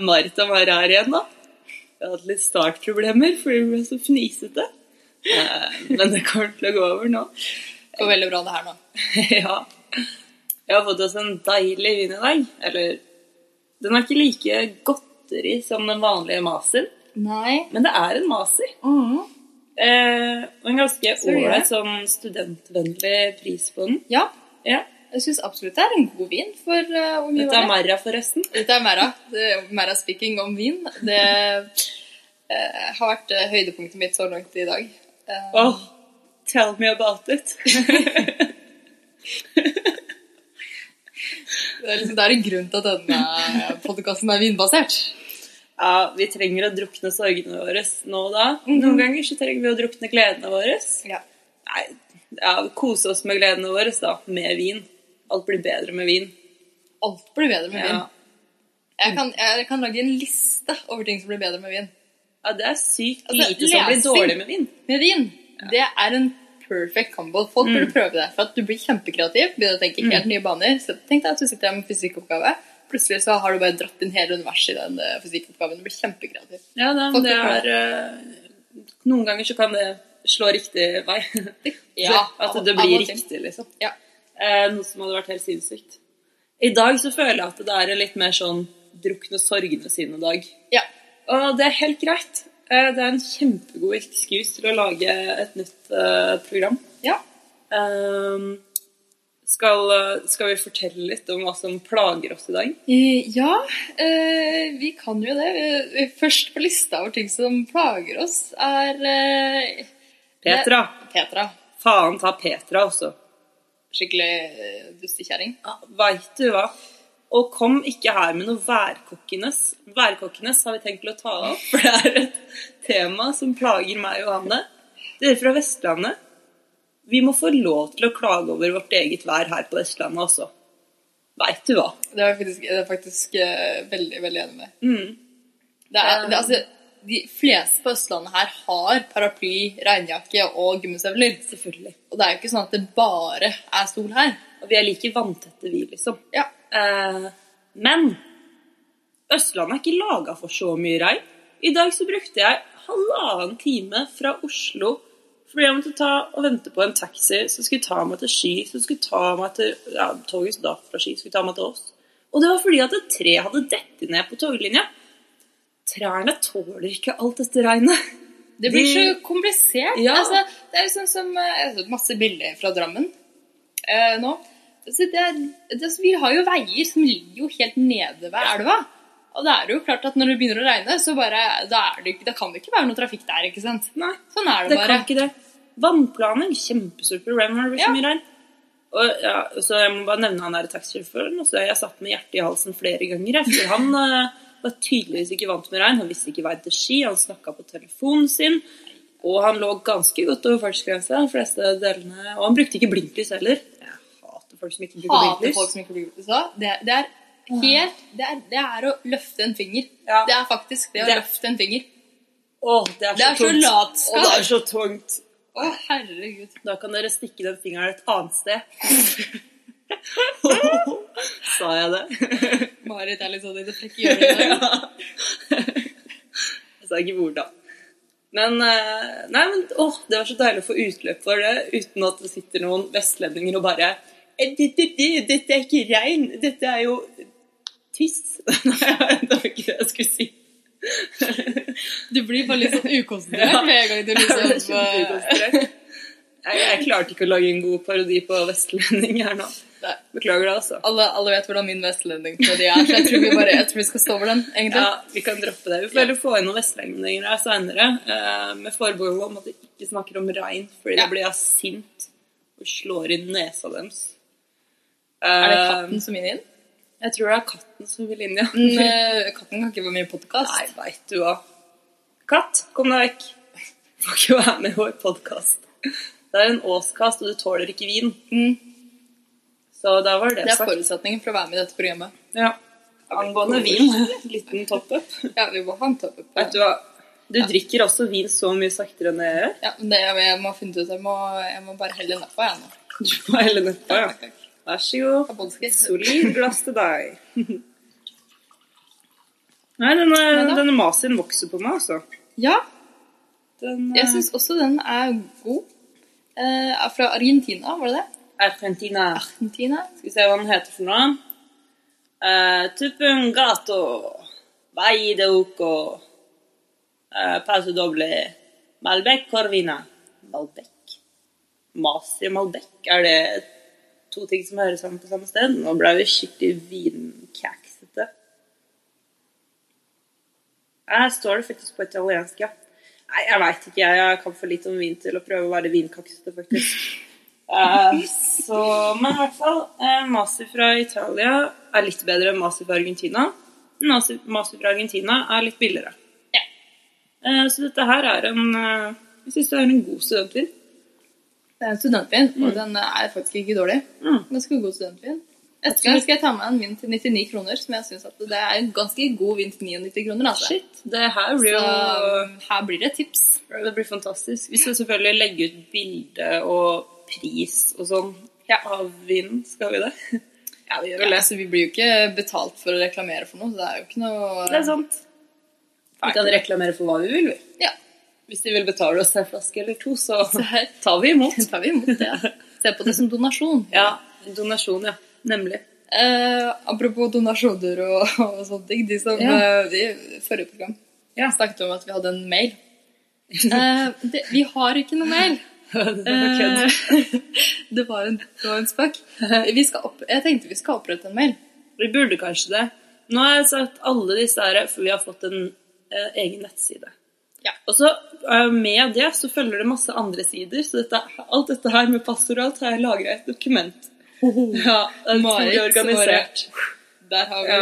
Marit var rar igjen, da. Vi hadde litt startproblemer fordi vi ble så fnisete. Eh, Men det kommer til å gå over nå. Det går veldig bra, det her nå. Ja. Jeg har fått oss en deilig vin i dag. Eller Den er ikke like godteri som den vanlige Maser, Nei. men det er en Maser. Mm. Eh, og en ganske ålreit sånn studentvennlig pris på den. Ja, Ja. Jeg syns absolutt det er en god vin for uh, hvor mye Dette er Merra, forresten. Dette er Merra. Mera speaking om vin. Det uh, har vært uh, høydepunktet mitt så langt i dag. Uh, Oh, tell me about it. Det er, liksom, det er en grunn til at denne podkasten er vinbasert. Ja, vi trenger å drukne sorgene våre nå og da. Noen ganger så trenger vi å drukne gledene våre. Ja. Nei, ja, kose oss med gledene våre da, med vin. Alt blir bedre med vin. Alt blir bedre med vin. Jeg, kan, jeg kan lage en liste over ting som blir bedre med vin. ja det er sykt Altså, lite som blir dårlig med vin. Med vin, det er en perfect combo. Folk burde prøve det, for at du blir kjempekreativ. Begynner å tenke helt nye baner. Så tenk deg at du sitter her med fysikkoppgave. Plutselig så har du bare dratt inn hele universet i den eh, fysikkoppgaven. Du blir kjempekreativ. Ja, det, Folk det er eh, Noen ganger så kan det slå riktig vei. Ja, At det blir riktig, liksom. Ja. Eh, noe som hadde vært helt sinnssykt. I dag så føler jeg at det er en litt mer sånn drukne sorgene sine-dag. ja. Og det er helt greit. Eh, det er en kjempegod excuse til å lage et nytt eh, program. ja. Ehm, skal, skal vi fortelle litt om hva som plager oss i dag? Ja, eh, vi kan jo det. Først på lista over ting som plager oss, er eh, Petra. Petra. Faen ta Petra også. Skikkelig eh, dustekjerring. Ja, Veit du hva? Og kom ikke her med noe værkokkenes. Værkokkenes har vi tenkt til å ta opp, for det er et tema som plager meg og Hanne. Dere fra Vestlandet, vi må få lov til å klage over vårt eget vær her på Vestlandet også. Veit du hva? Det er jeg faktisk, det er faktisk eh, veldig, veldig enig med. Mm. Det er, det, altså, de fleste på Østlandet her har paraply, regnjakke og gummistøvler. Selvfølgelig. Og det er jo ikke sånn at det bare er sol her. Og vi er like vanntette, vi, liksom. Ja. Eh, men Østlandet er ikke laga for så mye regn. I dag så brukte jeg halvannen time fra Oslo fordi jeg måtte ta og vente på en taxi som skulle ta meg til Ski, som skulle ta meg til ja, toget da, fra Ski skulle ta meg til oss. Og det var fordi at et tre hadde dettet ned på toglinja. Trærne tåler ikke alt dette regnet. Det blir så komplisert. Ja. Altså, det er jo sånn som altså, masse bilder fra Drammen eh, nå. Altså, det er, det, altså, vi har jo veier som ligger jo helt nede ved elva. Og det er jo klart at når det begynner å regne, så bare, da, det, da kan det ikke være noe trafikk der. ikke sant? Nei, Sånn er det, det bare. kan ikke det. Vannplaning, kjempestort problem når det blir så Ja. mye regn. Og ja, så Jeg må bare nevne han der taxisjåføren. Jeg satt med hjertet i halsen flere ganger. For han eh, var tydeligvis ikke vant med regn. Han visste ikke veien til Ski. Han snakka på telefonen sin. Og han lå ganske godt over fartsgrensa de fleste delene. Og han brukte ikke blinklys heller. Jeg hater folk som ikke bruker Hater blinklys. folk som ikke blir så. Det, det er helt det er, det er å løfte en finger. Ja. Det er faktisk det å Det- løfte en finger. Åh, det er så Det er så tungt. latskap. Å, det er så tungt. Å, herregud. Da kan dere stikke den fingeren et annet sted. Sa jeg det? Marit er litt sånn i det frekke hjørnet. Jeg sa ikke hvordan. Men, eh, nei, men åh, det var så deilig å få utløp for det, uten at det sitter noen vestlendinger og bare «Eh, dette, er ikke regn, dette er jo tiss. Nei, det var ikke det jeg skulle si. Du blir bare litt sånn ukonsentrert Ja. med en gang du liksom eh. Jeg, jeg klarte ikke å lage en god parodi på vestlending her nå. Nei. Beklager det, altså. alle, alle vet hvordan min vestlendingparodi er, så jeg tror vi bare jeg tror vi skal stå over den, egentlig. Ja, vi kan droppe det. Vi får heller få inn noen vestlendinger her senere, uh, med forbehold om at vi ikke snakker om regn, fordi Ja. da blir jeg sint og slår inn nesa deres. Er det Eh, katten som vil inn? Jeg tror det er katten som vil inn, ja. Men, eh, katten kan ikke være med i podkast. Nei, veit du hva. Katt, kom deg vekk. Du får ikke være med i vår podkast. Det er en åskast, og du tåler ikke vin. Mm. Så da var det, Det er sagt. forutsetningen for å være med i dette programmet. Ja. Angående vin, liten top-up. Ja, vi må ha en topp opp. Vet du hva? Du drikker også vin så mye saktere enn jeg gjør. Ja, men det, jeg må finne ut Jeg må, jeg må bare helle nedpå, jeg nå. Du må helle nedpå, ja. Vær så god. Solid glass til deg. Nei, denne, denne masien vokser på meg, altså. Ja, Den, jeg eh, syns også den er god. Eh, fra Argentina, var det det? Argentina. Argentina. Skal vi se hva den heter for noe. Uh, Tupungato. Vai de uco. Uh, Paso doble. Malbec Corvina. Malbec. Masi Malbec. Er det to ting som hører sammen på samme sted? Nå ble vi skikkelig vinkaksete. Her står det faktisk på italiensk, ja. Nei, jeg veit ikke. Jeg kan for litt om vin til å prøve å være vinkaksete, faktisk. Eh, så, men i hvert fall, eh, Masi fra Italia er litt bedre enn Masi fra Argentina. Masi, fra Argentina er litt billigere. Ja. Eh, så dette her er en Jeg syns det er en god studentvin. Det er en studentvin, og den er faktisk ikke dårlig. Mm. Ganske god studentvin. Etter gang skal jeg ta med en vin til 99 kroner, som jeg synes det er en ganske god vin til 99 kroner. Altså. Shit, det her blir Så her blir det tips. Det blir fantastisk. Vi skal selvfølgelig legge ut bilde og pris og sånn av vinen. Skal vi det? Ja, vi gjør vel det. altså, vi blir jo ikke betalt for å reklamere for noe, så det er jo ikke noe Det er sant. Vi kan reklamere for hva vi vil, vi. Ja, Hvis de vil betale oss en flaske eller to, så så tar vi imot. tar vi imot ja. Se på det som donasjon. Ja, donasjon, ja. Nemlig. Eh, apropos donasjoner og, og sånne ting. De som Ja. eh, de, Forrige program Ja. snakket om at vi hadde en mail. Eh, det, vi har ikke noe mail. det var kødd. Eh, det var en, det var en spøk. Jeg tenkte vi skal opprette en mail. Vi burde kanskje det. Nå har jeg sagt alle disse her, for vi har fått en eh, egen nettside. Ja. Og så eh, med det så følger det masse andre sider, så dette, alt dette her med passord og alt har jeg lagra et dokument. Ja, det er Marit, organisert. Der har vi Ja.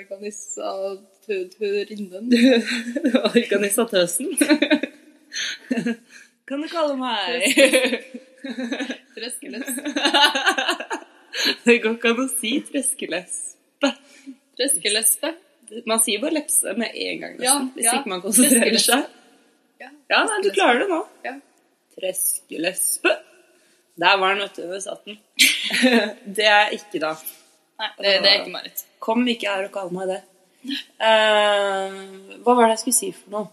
Organisatørinnen. Organisatøsen. Kan du kalle meg Treskeløs. Det går ikke an å si treskelespe. Treskelespe. Man sier bare lepse med en gang, nesten. Ja, hvis ja. ikke man konsentrerer seg. Ja, Ja, nei, du klarer det nå. Ja. Treskelespe. Der var den, vet du. Der satt den. det er ikke, da. Nei, det, det er ikke Marit. Kom ikke her og kall meg det. Uh, hva var det jeg skulle si for noe?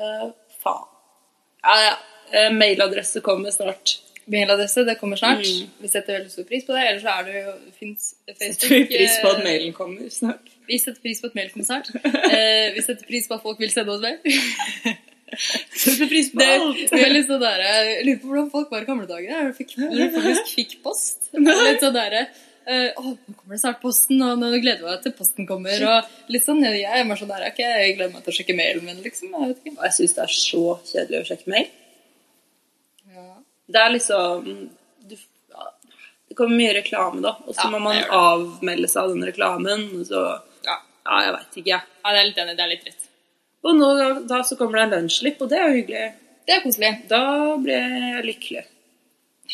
Uh, faen. Ja, ja. Eh, mailadresse kommer snart. Mailadresse, det kommer snart. Mm. Vi setter veldig stor pris på det. Ellers så er det jo fins Facebook. Vi pris på at eh, mailen kommer snart. Vi setter pris på at mailen kommer snart. Eh, vi setter pris på at folk vil sende oss mail. Setter pris på Det, alt. vi er litt sånn der, jeg lurer på hvordan folk var i gamle dager. Når de faktisk fikk post. Det Litt sånn der, å, nå kommer det snart posten, og nå gleder jeg meg til posten kommer. Og litt sånn, jeg er bare sånn der, okay, jeg gleder meg til å sjekke mailen min, liksom. Jeg vet ikke. Jeg syns det er så kjedelig å sjekke mail. Ja. Det er liksom du, ja, Det kommer mye reklame, da. Og så Ja, må man avmelde seg av den reklamen. Og så Ja. Ja, jeg veit ikke, jeg. ja, det er litt enig, det er litt dritt. Og nå, da så kommer det en lunsjslipp, og det er jo hyggelig. Det er koselig. Da blir jeg lykkelig.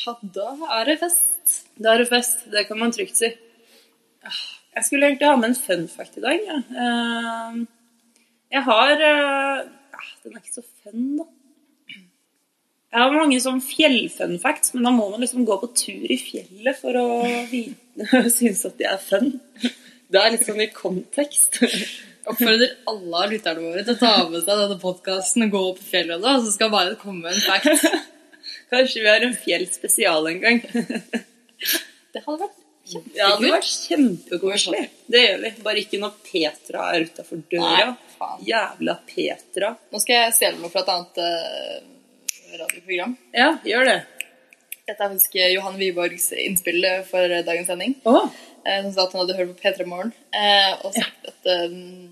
Ja, da er det fest. Da er det fest. Det kan man trygt si. Ah, Jeg skulle egentlig ha med en fun fact i dag. Ja. Eh, Jeg har eh, ja, Den er ikke så fun, da. Jeg har mange sånn fjellfun facts, men da må man liksom gå på tur i fjellet for å synes at de er fun. Det er litt sånn i kontekst. Oppfordrer alle av lytterne våre til å ta med seg denne podkasten og gå opp i fjellet, da, så skal bare komme en fact. Kanskje vi har en fjellspesial en gang. Det hadde vært Ja, det vært kjempekoselig. Det gjør vi. Bare ikke når Petra er utafor døra. Nei, faen. Jævla Petra. Nå skal jeg stjele noe fra et annet uh, radioprogram. Ja, gjør det. Dette er faktisk Johan Wiborgs innspill for dagens sending. Oh. Uh, som sa at han hadde hørt på P3 Morgen Uh, og sagt at um,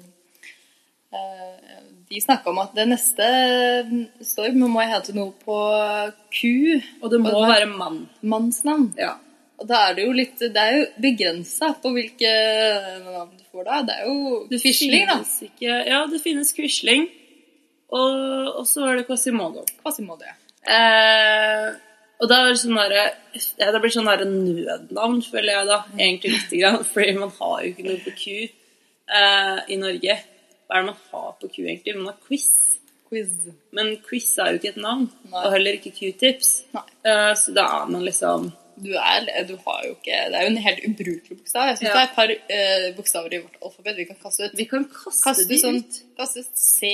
De snakka om at det neste storm må hete noe på ku. og det må Og det- være mann. Mannsnavn. Ja. Og da er det jo litt Det er jo begrensa på hvilke navn du får da. Det er jo Quisling, da. Ikke, ja, det finnes Quisling. Og, og så er det Quasimodo. Quasimodo. ja. Eh, og da er det sånn der, ja, Det blir sånn nødnavn, føler jeg da. Egentlig lite grann. Fordi man har jo ikke noe på ku eh, i Norge. Hva er det man har på Q, egentlig? Man har quiz. Quiz. Men quiz er jo ikke et navn. Nei. Og heller ikke q-tips. Eh, så da er man liksom Du, er, du har jo ikke Det er jo en helt ubrukelig bokstav. Jeg syns Ja. det er et par uh, bokstaver i vårt alfabet vi kan kaste ut. Vi kan kaste, Kaste de ut sånn ut. Kaste ut C,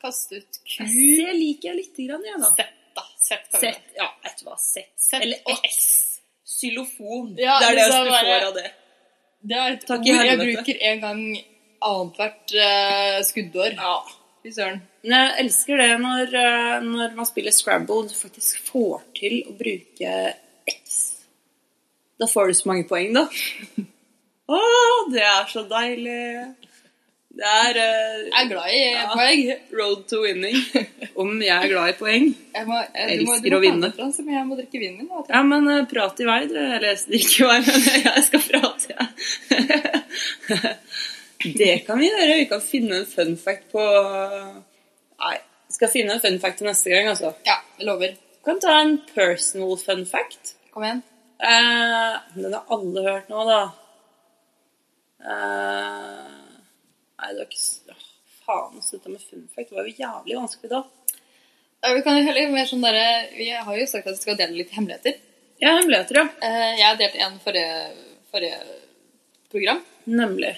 kaste ut Q Det liker jeg lite grann, jeg, da. Z, da. Z Z. Ja, vet du hva. Z. Z Eller X. Xylofon. Ja, det er det jeg får av det. Det er et Takk ord jeg bruker en gang annethvert uh, skuddår. Ja. Fy søren. Men jeg elsker det når, eh, når man spiller Scrabble, du faktisk får til å bruke X. Da får du så mange poeng, da. Å, det er så deilig. Det er uh, Jeg er glad i Ja. poeng. road to winning. Om jeg er glad i poeng. Jeg, må, jeg, du må, Elsker du må å vinne. fra, så jeg må drikke vinen min. da. Ja, men uh, prat i vei, dere. Eller ikke i vei, men jeg skal prate, jeg. Det kan vi gjøre. Vi kan finne en fun fact på Nei, vi skal finne en fun fact til neste gang, altså. Ja, jeg lover. Vi kan ta en personal fun fact. Kom igjen. Eh, den har alle hørt nå, da. Eh, nei, det var ikke Faen, slutt med fun fact. Det var jo jævlig vanskelig da. Ja, vi kan jo heller mer sånn derre Vi har jo sagt at vi skal dele litt hemmeligheter. Ja, hemmeligheter, ja. Eh, Jeg delte en forrige, forrige program. Nemlig.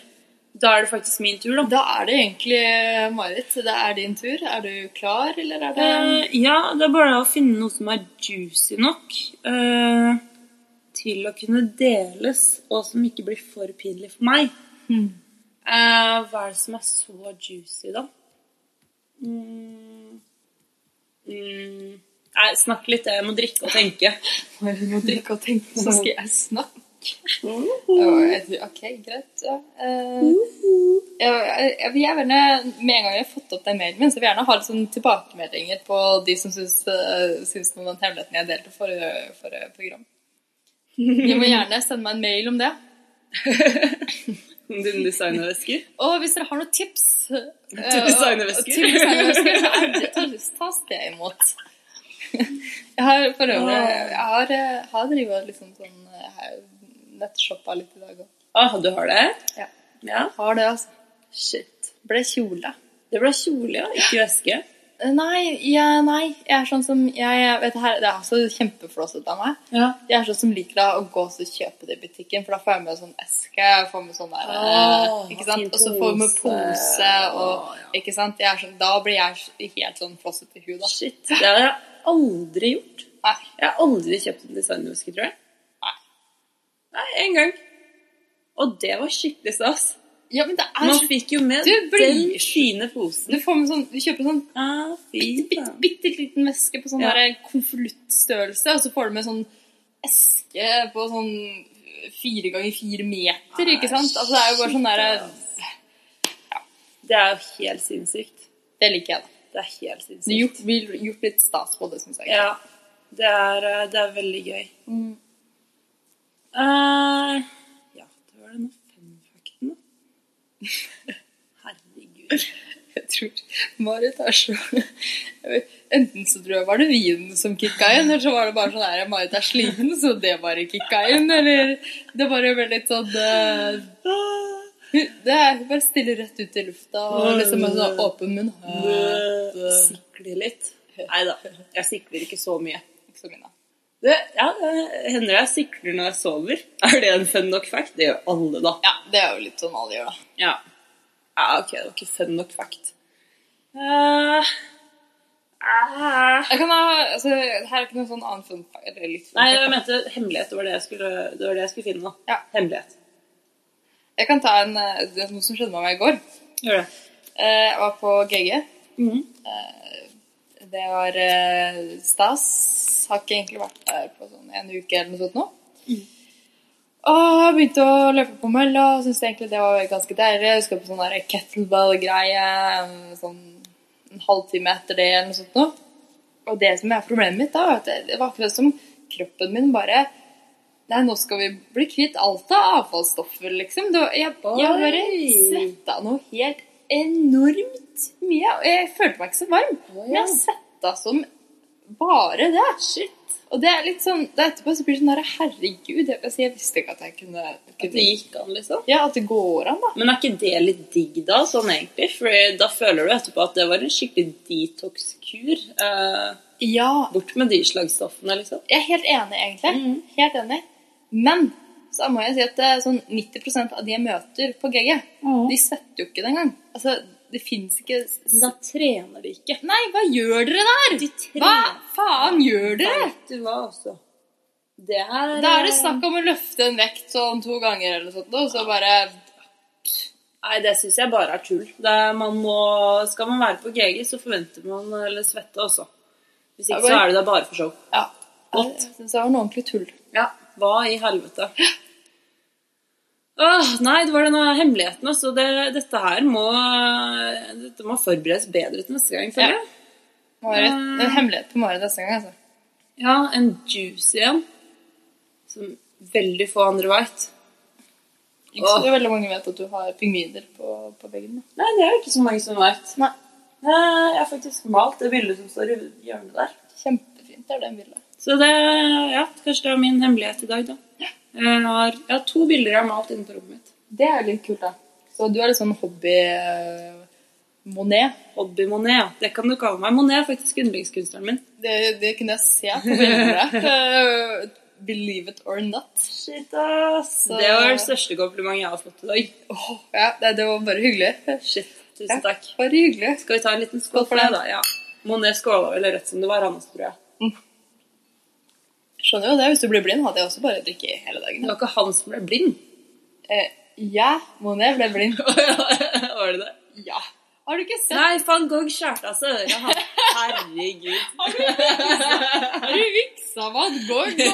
Da er det faktisk min tur, da. Da er det egentlig Marit. Det er din tur. Er du klar, eller er det uh, ja, det er bare å finne noe som er juicy nok uh, til å kunne deles, og som ikke blir for pinlig for meg. Mm. Uh, hva er det som er så juicy, da? Mm. Mm. Nei, snakk litt. Jeg må drikke og tenke. Marit må drikke og tenke, så skal jeg snakke. Uh. Ja, jeg tror- OK, greit. Ja. Eh, jeg, jeg, jeg vil gjerne, Med en gang jeg har fått opp den mailen min, så vil jeg gjerne ha litt sånn tilbakemeldinger på de som syns, uh, syns om den hemmeligheten jeg delte forrige, forrige program. De må gjerne sende meg en mail om det. Om dine designervesker. Og hvis dere har noen tips eh, Til designervesker. til designervesker, så er det tas- tas det imot. Jeg har for øvrig Jeg har, eh, har drivet liksom sånn eh, har nettshoppa litt i dag òg. Ah, du har det? Ja. Ja. Har det, altså. Shit. Ble kjole. Det ble kjole, ja. Ikke veske. Eh, Nei, ja, nei, jeg er sånn som jeg, jeg vet her, Det er så kjempeflåsete av meg. Ja. Jeg er sånn som liker da å gå og kjøpe det i butikken, for da får jeg med sånn eske. Jeg får med sånn der, Åh, ikke sant? Og så får jeg med pose. og Åh, ja. ikke sant? Sånn, da blir jeg helt sånn flåsete i da. Shit. Det har jeg aldri gjort. Nei. Jeg har aldri kjøpt en designerveske, tror jeg. Nei. én gang. Og det var skikkelig stas. Ja, men det er Man fikk jo med Du den fine posen. Du sånn, du kjøper sånn ah, bitte, bitte, bitte liten veske på sånn Ja. konvoluttstørrelse, og så får du med sånn eske på sånn fire ganger fire meter, ikke sant? Altså, det er jo bare sånn derre Det er jo helt sinnssykt. Det liker jeg, da. Det er helt sinnssykt. gjort, har gjort litt stas på det, syns jeg. Ja. Det er, eh, det er veldig gøy. Mm. Eh, ja, det var denne fun-fakten, da. Herregud. Jeg tror Marit er så Enten så tror jeg var det vinen som kicka inn, eller så var det bare sånn der Marit er sliten, så det bare kicka inn, eller Det bare ble litt sånn uh, Det er bare stiller rett ut i lufta og liksom med sånn åpen munn. Sikler litt. Nei da, jeg sikler ikke så mye. Ikke så mye, da. Det, ja, det hender jeg sikler når jeg sover. Er det en fun nok fact? Det gjør alle, da. Ja, det er jo litt sånn alle gjør, da. Ja. ja, ok, det var ikke fun nok fact. Uh, uh. Jeg kan ha, altså, Her er ikke noe sånn annen fun fact. Eller litt fun Nei, jeg mente hemmelighet. Det var det jeg skulle, det var det jeg skulle finne. da. Ja. Hemmelighet. Jeg kan ta en, eh, det er noe som skjedde med meg i går. Gjør det. Jeg var på GG. Mhm. Det var eh, stas. Har ikke egentlig vært der på sånn en uke eller noe sånt nå. Og jeg begynte å løpe på mølla og syntes egentlig det var ganske deilig. Jeg husker på sånn der kettlebell-greie sånn en halvtime etter det eller noe sånt nå. Og det som er problemet mitt, da, var at det, var akkurat som kroppen min bare Nei, nå skal vi bli kvitt alt av avfallsstoffer, liksom. Var, jeg, jeg bare svetta noe helt enormt mye. Og jeg følte meg ikke så varm. Ja. Men jeg svetta som bare det. Shit. Og det er litt sånn, da etterpå så blir det sånn der, herregud, jeg, altså, jeg visste ikke at jeg kunne, At det gikk an, liksom. Ja, at det går an, da. Men er ikke det litt digg, da, sånn egentlig? For da føler du etterpå at det var en skikkelig detox-kur. Eh, Ja, bort med de slagstoffene, liksom. jeg er helt enig, egentlig. Mhm. Helt enig. Men så må jeg si at er sånn 90% av de jeg møter på GG, de svetter jo ikke den gang. Altså, det fins ikke Da trener de ikke. Nei, hva gjør dere der? De Hva faen gjør dere? Vet du hva, altså? Det er Da er det snakk om å løfte en vekt sånn to ganger eller noe sånt, og så bare Nei, det syns jeg bare er tull. Man må, skal man være på GG, så forventer man eller svette også. Hvis ikke så er det da bare for show. Ja. Godt. Jeg syns det var noe ordentlig tull. Ja, hva i helvete? Åh, nei, det var denne hemmeligheten. Altså. Det, dette her må, dette må forberedes bedre til neste gang. føler Ja. det er en hemmelighet på Marit neste gang, altså. Ja, en juicy en. Som veldig få andre veit. Ikke så veldig mange vet at du har pingviner på, på veggen. Da. Nei, det er jo ikke så mange som veit. Jeg har faktisk malt det bildet som står i hjørnet der. Kjempefint er det bildet. Så det, ja, kanskje det er min hemmelighet i dag, da. Jeg har, jeg har to bilder jeg har malt inne på rommet mitt. Det er litt kult, da. Så du er litt sånn hobby eh, Monet. Hobby Monet, ja. Det kan du kalle meg. Monet er faktisk yndlingskunstneren min. Det, det kunne jeg se på bildet. Eh, Believe it or not. Shit, ass. Så- Det var det største komplimentet jeg har fått i dag. Oh, ja, det, det var bare hyggelig. Shit, tusen Ja, takk. Bare hyggelig. Skal vi ta en liten skål for det, da? Ja. Monet skåla vel rett som det var, han også, tror jeg. Skjønner jo det. Hvis du blir blind, hadde jeg også bare drikke hele dagen. Det var ikke han som ble blind. Eh, ja, Monet ble blind. var det det? Ja. Har du ikke sett Nei, van Gogh skjærte av seg øret. Herregud. Har du viksa van Gogh? nå?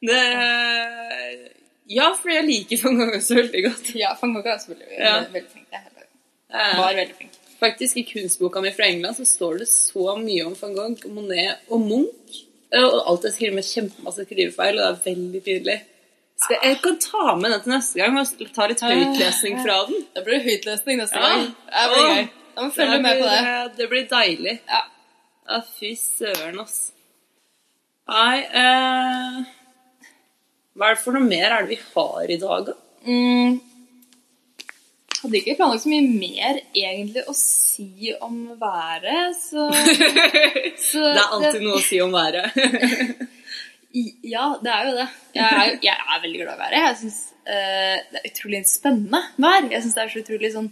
Det Ja, fordi jeg liker van Gogh også veldig godt. Ja, van Gogh er selvfølgelig Ja. veldig flink. Det Eh, Var veldig flink. Faktisk i kunstboka mi fra England så står det så mye om van Gogh, Monet og Munch. Eh, Og alt jeg skriver med kjempemasse skrivefeil, og det er veldig tydelig. Skal, jeg kan ta med den til neste gang og ta litt høytlesning fra den. Da blir det høytlesning neste Ja. gang. Det blir gøy. Da må følge med på det. Det blir deilig. Ja. Ja, fy søren, ass. Nei eh, Hva er det for noe mer er det vi har i dag, da? Mm. Hadde ikke planlagt så mye mer egentlig å si om været, så, så Det er alltid noe å si om været. Ja, det er jo det. Jeg er, jeg er veldig glad i været. Jeg syns det er utrolig spennende vær. Jeg syns det er så utrolig sånn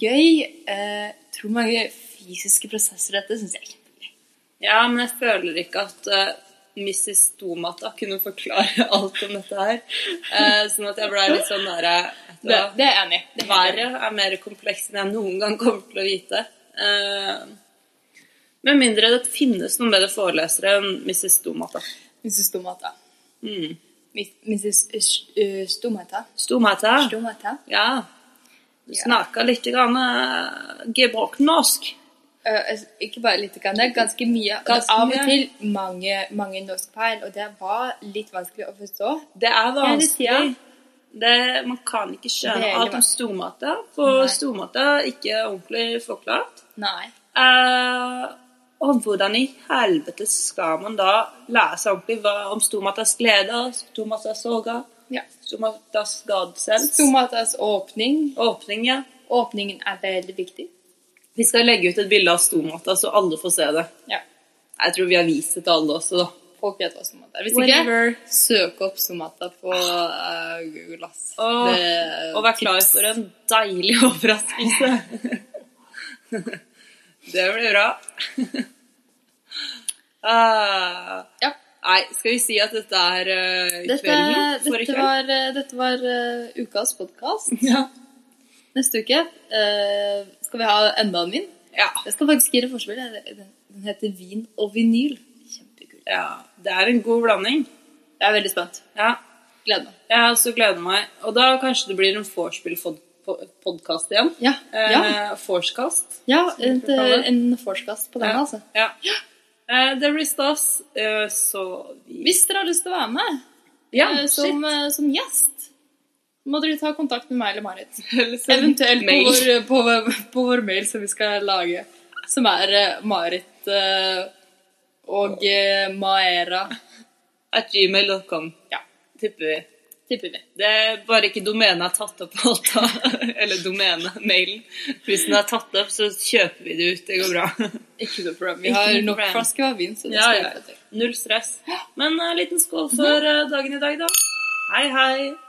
gøy. Uh, tror mange fysiske prosesser dette syns jeg er kjempegøy. Ja, men jeg føler ikke at uh, Mrs. Tomata kunne forklare alt om dette her. Eh, sånn at jeg ble litt sånn derre Det, det er enig. Det er. Været er mer kompleks enn jeg noen gang kommer til å vite. Uh, med mindre det finnes noen bedre forelesere enn Mrs. Stomata. Mrs. Stomata. Mm. Mrs. eh, Stomata. Stomata? Stomata. Ja. Du Ja. snakker litt grann uh, gebrokknorsk. Uh, ikke bare litt, grann, det er ganske mye. Ganske av og til mange, mange norskfeil, og det var litt vanskelig å forstå. Det er vanskelig. Det, man kan ikke skjønne alt om stormater, for Nei. stormata er ikke ordentlig forklart. Nei. Uh, og hvordan i helvete skal man da lære seg ordentlig hva, om stormaters gleder, stormaters sorger, Ja. stormaters gadsels, Stomatas åpning. åpning, ja. Åpningen er veldig viktig. Vi skal legge ut et bilde av stormata, så alle får se det. Ja. Jeg tror vi har vist det til alle også, da. Folk vet hva stomata er. Hvis Whatever. ikke, søk opp stomata på uh, Google. Ass. Det- og vær klar tips. for en deilig overraskelse. det blir bra. uh, Ja. nei, skal vi si at dette er uh, kvelden for i kveld? var, eh, dette var uh, ukas podkast. Ja. Neste uke uh, skal vi ha enda en vin. ja. Jeg skal faktisk gi det forspill. Den heter Vin og vinyl. Ja, det er en god blanding. Jeg er veldig spent. Ja, Gleder meg. jeg også gleder meg. Og da kanskje det blir en vorspiel-podkast igjen. Ja. Eh, ja. Vorskast. ja en, en forskast på den, Ja. altså. Ja. Eh, det blir stas, eh, så vi Hvis dere har lyst til å være med Ja, eh, som, eh, som gjest, må dere ta kontakt med meg eller Marit. Eventuelt på vår, på, på vår mail som vi skal lage, som er eh, Marit eh, Og eh, Maera, At gmail.com. Ja. Tipper vi. tipper vi. Det er bare ikke domenet er tatt opp alt da. Eller domenet, mailen. Hvis den er tatt opp, så kjøper vi det ut. Det går bra. Ikke noe problem. Vi har nok flasker vin, så det Ja, skal ja. vi få til. Null stress. Men en liten skål for uh, dagen i dag, da. Hei, hei.